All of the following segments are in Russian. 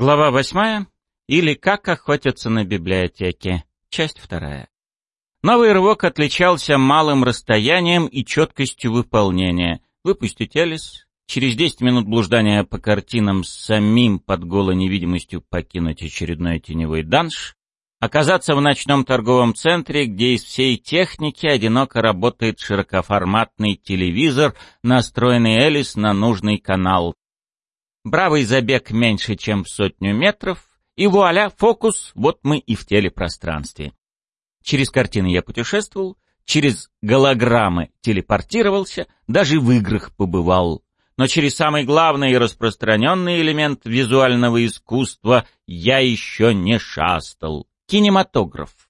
Глава восьмая. Или «Как охотятся на библиотеке». Часть вторая. Новый рывок отличался малым расстоянием и четкостью выполнения. Выпустить Элис, через 10 минут блуждания по картинам самим под голой невидимостью покинуть очередной теневой данж, оказаться в ночном торговом центре, где из всей техники одиноко работает широкоформатный телевизор, настроенный Элис на нужный канал. Бравый забег меньше, чем в сотню метров, и вуаля, фокус, вот мы и в телепространстве. Через картины я путешествовал, через голограммы телепортировался, даже в играх побывал. Но через самый главный и распространенный элемент визуального искусства я еще не шастал. Кинематограф.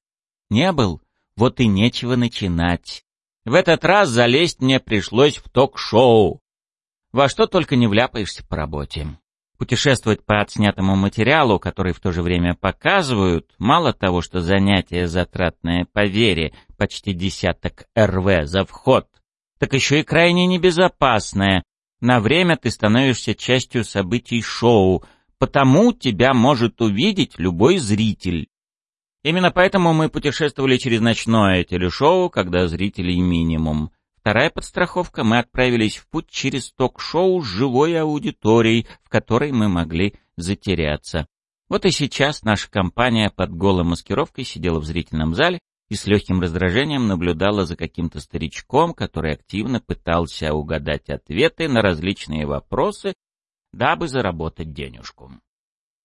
Не был, вот и нечего начинать. В этот раз залезть мне пришлось в ток-шоу. Во что только не вляпаешься по работе. Путешествовать по отснятому материалу, который в то же время показывают, мало того, что занятие затратное по вере, почти десяток РВ за вход, так еще и крайне небезопасное. На время ты становишься частью событий шоу, потому тебя может увидеть любой зритель. Именно поэтому мы путешествовали через ночное телешоу, когда зрителей минимум. Вторая подстраховка — мы отправились в путь через ток-шоу с живой аудиторией, в которой мы могли затеряться. Вот и сейчас наша компания под голой маскировкой сидела в зрительном зале и с легким раздражением наблюдала за каким-то старичком, который активно пытался угадать ответы на различные вопросы, дабы заработать денежку.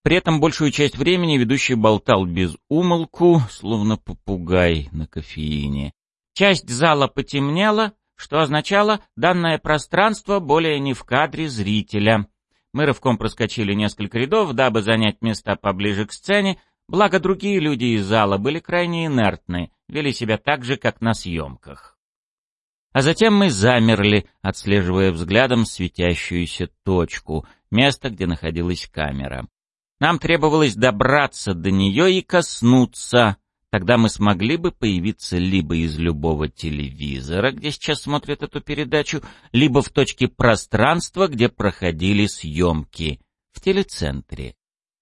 При этом большую часть времени ведущий болтал без умолку, словно попугай на кофеине. Часть зала потемнела, что означало «данное пространство более не в кадре зрителя». Мы рывком проскочили несколько рядов, дабы занять места поближе к сцене, благо другие люди из зала были крайне инертны, вели себя так же, как на съемках. А затем мы замерли, отслеживая взглядом светящуюся точку, место, где находилась камера. Нам требовалось добраться до нее и коснуться. Тогда мы смогли бы появиться либо из любого телевизора, где сейчас смотрят эту передачу, либо в точке пространства, где проходили съемки, в телецентре.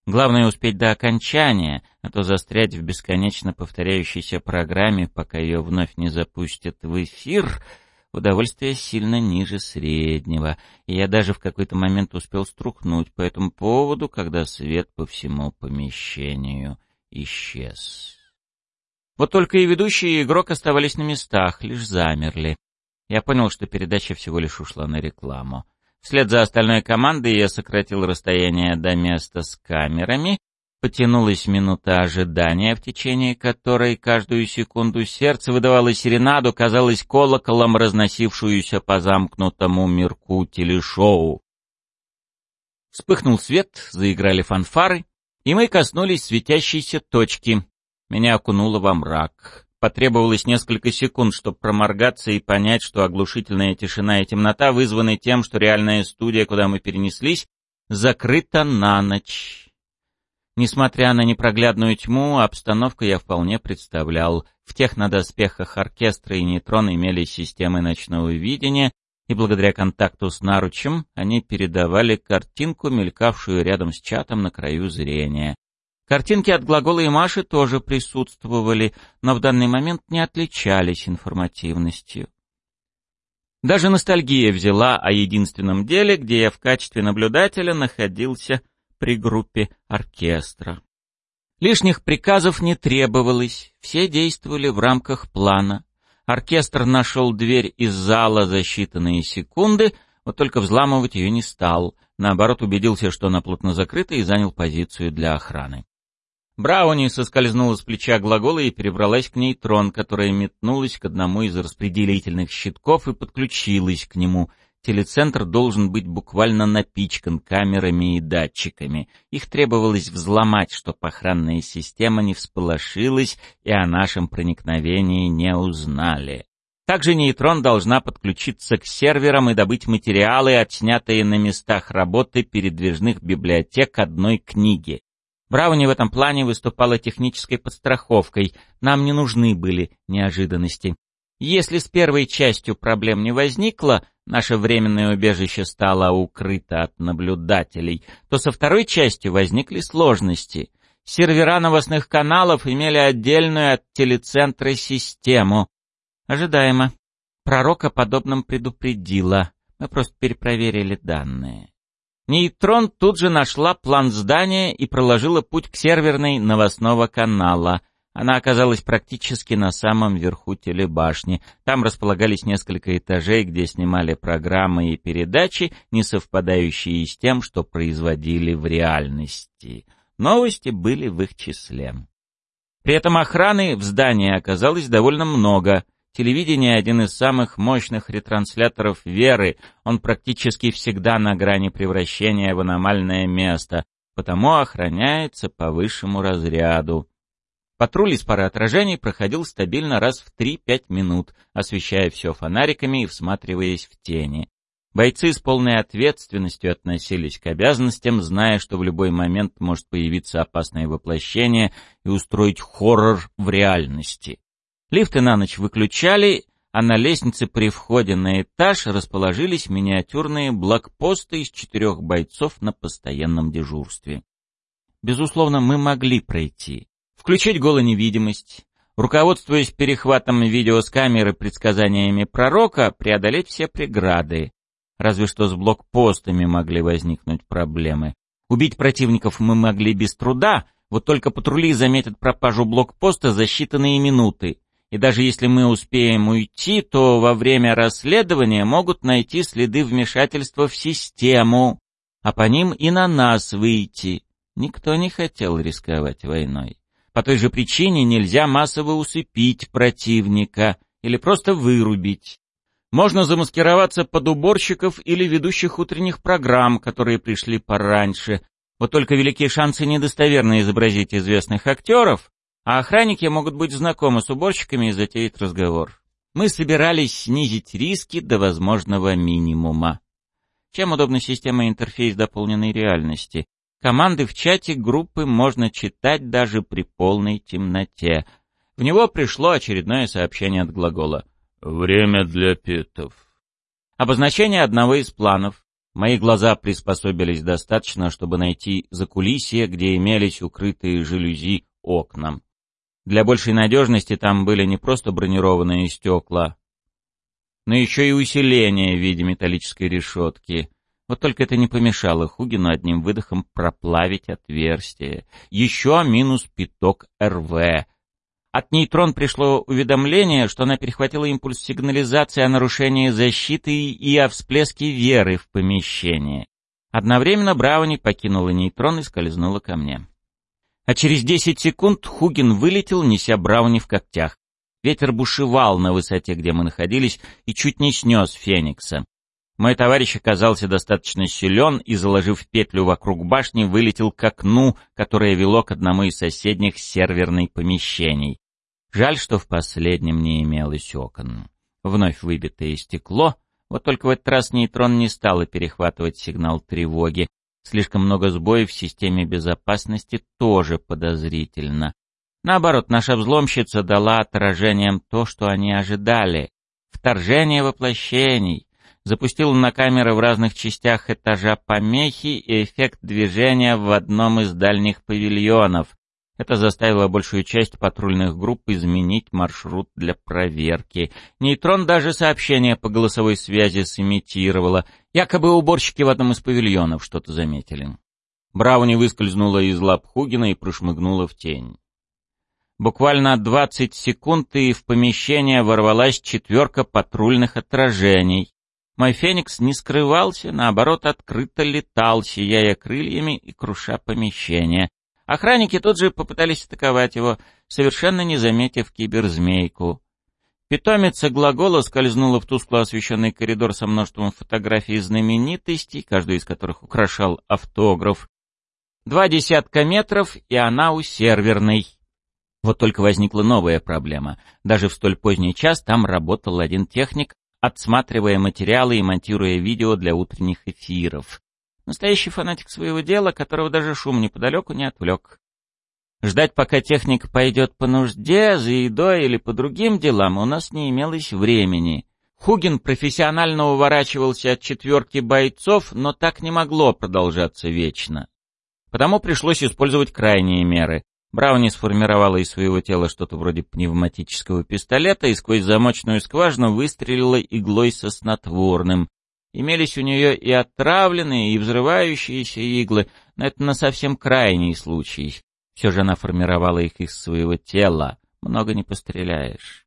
Главное успеть до окончания, а то застрять в бесконечно повторяющейся программе, пока ее вновь не запустят в эфир — удовольствие сильно ниже среднего, и я даже в какой-то момент успел струхнуть по этому поводу, когда свет по всему помещению исчез. Вот только и ведущий, и игрок оставались на местах, лишь замерли. Я понял, что передача всего лишь ушла на рекламу. Вслед за остальной командой я сократил расстояние до места с камерами Потянулась минута ожидания, в течение которой каждую секунду сердце выдавало серенаду, казалось колоколом, разносившуюся по замкнутому мирку телешоу. Вспыхнул свет, заиграли фанфары, и мы коснулись светящейся точки. Меня окунуло во мрак. Потребовалось несколько секунд, чтобы проморгаться и понять, что оглушительная тишина и темнота вызваны тем, что реальная студия, куда мы перенеслись, закрыта на ночь. Несмотря на непроглядную тьму, обстановку я вполне представлял. В технодоспехах оркестра и нейтрон имели системы ночного видения, и благодаря контакту с наручем они передавали картинку, мелькавшую рядом с чатом на краю зрения. Картинки от глагола и Маши тоже присутствовали, но в данный момент не отличались информативностью. Даже ностальгия взяла о единственном деле, где я в качестве наблюдателя находился при группе оркестра. Лишних приказов не требовалось, все действовали в рамках плана. Оркестр нашел дверь из зала за считанные секунды, вот только взламывать ее не стал, наоборот убедился, что она плотно закрыта и занял позицию для охраны. Брауни соскользнула с плеча глагола и перебралась к нейтрон, которая метнулась к одному из распределительных щитков и подключилась к нему, Телецентр должен быть буквально напичкан камерами и датчиками. Их требовалось взломать, чтобы охранная система не всполошилась и о нашем проникновении не узнали. Также нейтрон должна подключиться к серверам и добыть материалы, отснятые на местах работы передвижных библиотек одной книги. Брауни в этом плане выступала технической подстраховкой, нам не нужны были неожиданности. Если с первой частью проблем не возникло, наше временное убежище стало укрыто от наблюдателей, то со второй частью возникли сложности. Сервера новостных каналов имели отдельную от телецентра систему. Ожидаемо. Пророк о подобном предупредила. Мы просто перепроверили данные. Нейтрон тут же нашла план здания и проложила путь к серверной новостного канала. Она оказалась практически на самом верху телебашни. Там располагались несколько этажей, где снимали программы и передачи, не совпадающие с тем, что производили в реальности. Новости были в их числе. При этом охраны в здании оказалось довольно много. Телевидение — один из самых мощных ретрансляторов веры, он практически всегда на грани превращения в аномальное место, потому охраняется по высшему разряду. Патруль из пары отражений проходил стабильно раз в 3-5 минут, освещая все фонариками и всматриваясь в тени. Бойцы с полной ответственностью относились к обязанностям, зная, что в любой момент может появиться опасное воплощение и устроить хоррор в реальности. Лифты на ночь выключали, а на лестнице при входе на этаж расположились миниатюрные блокпосты из четырех бойцов на постоянном дежурстве. Безусловно, мы могли пройти. Включить голоневидимость, руководствуясь перехватом видео с камеры предсказаниями пророка, преодолеть все преграды. Разве что с блокпостами могли возникнуть проблемы. Убить противников мы могли без труда, вот только патрули заметят пропажу блокпоста за считанные минуты. И даже если мы успеем уйти, то во время расследования могут найти следы вмешательства в систему, а по ним и на нас выйти. Никто не хотел рисковать войной. По той же причине нельзя массово усыпить противника или просто вырубить. Можно замаскироваться под уборщиков или ведущих утренних программ, которые пришли пораньше. Вот только великие шансы недостоверно изобразить известных актеров, а охранники могут быть знакомы с уборщиками и затеять разговор. Мы собирались снизить риски до возможного минимума. Чем удобна система интерфейс дополненной реальности? Команды в чате группы можно читать даже при полной темноте. В него пришло очередное сообщение от глагола. «Время для питов». Обозначение одного из планов. Мои глаза приспособились достаточно, чтобы найти закулисье, где имелись укрытые жалюзи окнам. Для большей надежности там были не просто бронированные стекла, но еще и усиление в виде металлической решетки. Вот только это не помешало Хугину одним выдохом проплавить отверстие. Еще минус пяток РВ. От нейтрон пришло уведомление, что она перехватила импульс сигнализации о нарушении защиты и о всплеске веры в помещении. Одновременно Брауни покинула нейтрон и скользнула ко мне. А через десять секунд Хугин вылетел, неся Брауни в когтях. Ветер бушевал на высоте, где мы находились, и чуть не снес Феникса. Мой товарищ оказался достаточно силен и, заложив петлю вокруг башни, вылетел к окну, которое вело к одному из соседних серверных помещений. Жаль, что в последнем не имелось окон. Вновь выбитое стекло, вот только в этот раз нейтрон не стал перехватывать сигнал тревоги, Слишком много сбоев в системе безопасности тоже подозрительно. Наоборот, наша взломщица дала отражениям то, что они ожидали. Вторжение воплощений. Запустила на камеры в разных частях этажа помехи и эффект движения в одном из дальних павильонов. Это заставило большую часть патрульных групп изменить маршрут для проверки. Нейтрон даже сообщение по голосовой связи сымитировала. Якобы уборщики в одном из павильонов что-то заметили. Брауни выскользнула из лап Хугина и прошмыгнула в тень. Буквально 20 секунд, и в помещение ворвалась четверка патрульных отражений. Мой феникс не скрывался, наоборот, открыто летал, сияя крыльями и круша помещение. Охранники тут же попытались атаковать его, совершенно не заметив киберзмейку. Питомица глагола скользнула в тускло освещенный коридор со множеством фотографий знаменитостей, каждую из которых украшал автограф. Два десятка метров, и она у серверной. Вот только возникла новая проблема. Даже в столь поздний час там работал один техник, отсматривая материалы и монтируя видео для утренних эфиров. Настоящий фанатик своего дела, которого даже шум неподалеку не отвлек. Ждать, пока техник пойдет по нужде, за едой или по другим делам, у нас не имелось времени. Хугин профессионально уворачивался от четверки бойцов, но так не могло продолжаться вечно. Потому пришлось использовать крайние меры. Брауни сформировала из своего тела что-то вроде пневматического пистолета и сквозь замочную скважину выстрелила иглой со снотворным. Имелись у нее и отравленные, и взрывающиеся иглы, но это на совсем крайний случай. Все же она формировала их из своего тела. Много не постреляешь.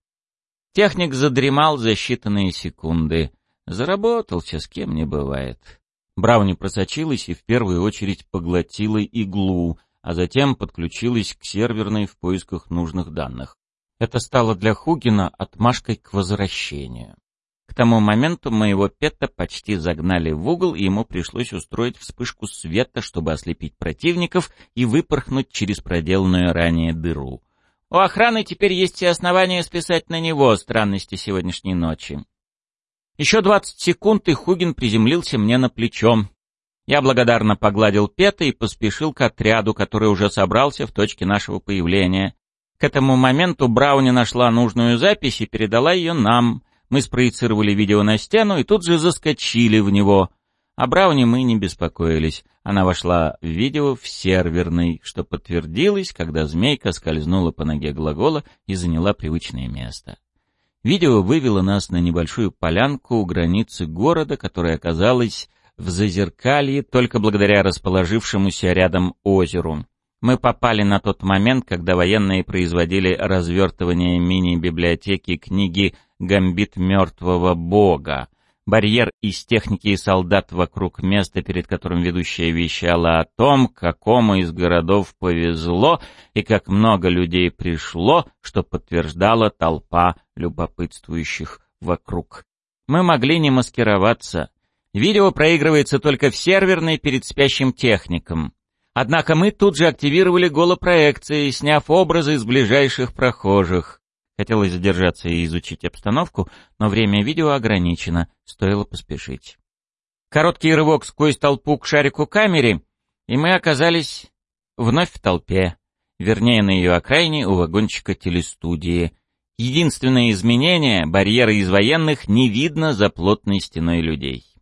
Техник задремал за считанные секунды. Заработался, с кем не бывает. Брауни просочилась и в первую очередь поглотила иглу, а затем подключилась к серверной в поисках нужных данных. Это стало для Хугина отмашкой к возвращению. К тому моменту моего пета почти загнали в угол, и ему пришлось устроить вспышку света, чтобы ослепить противников и выпорхнуть через проделанную ранее дыру. У охраны теперь есть все основания списать на него странности сегодняшней ночи. Еще двадцать секунд, и Хугин приземлился мне на плечо. Я благодарно погладил Пета и поспешил к отряду, который уже собрался в точке нашего появления. К этому моменту Брауни нашла нужную запись и передала ее нам. Мы спроецировали видео на стену и тут же заскочили в него — о Брауне мы не беспокоились. Она вошла в видео в серверный, что подтвердилось, когда змейка скользнула по ноге глагола и заняла привычное место. Видео вывело нас на небольшую полянку у границы города, которая оказалась в зазеркалье только благодаря расположившемуся рядом озеру. Мы попали на тот момент, когда военные производили развертывание мини-библиотеки книги «Гамбит мертвого бога», барьер из техники и солдат вокруг места, перед которым ведущая вещала о том, какому из городов повезло и как много людей пришло, что подтверждала толпа любопытствующих вокруг. Мы могли не маскироваться. Видео проигрывается только в серверной перед спящим техником. Однако мы тут же активировали голопроекции, сняв образы из ближайших прохожих. Хотелось задержаться и изучить обстановку, но время видео ограничено, стоило поспешить. Короткий рывок сквозь толпу к шарику камере, и мы оказались вновь в толпе, вернее на ее окраине у вагончика телестудии. Единственное изменение — барьеры из военных не видно за плотной стеной людей.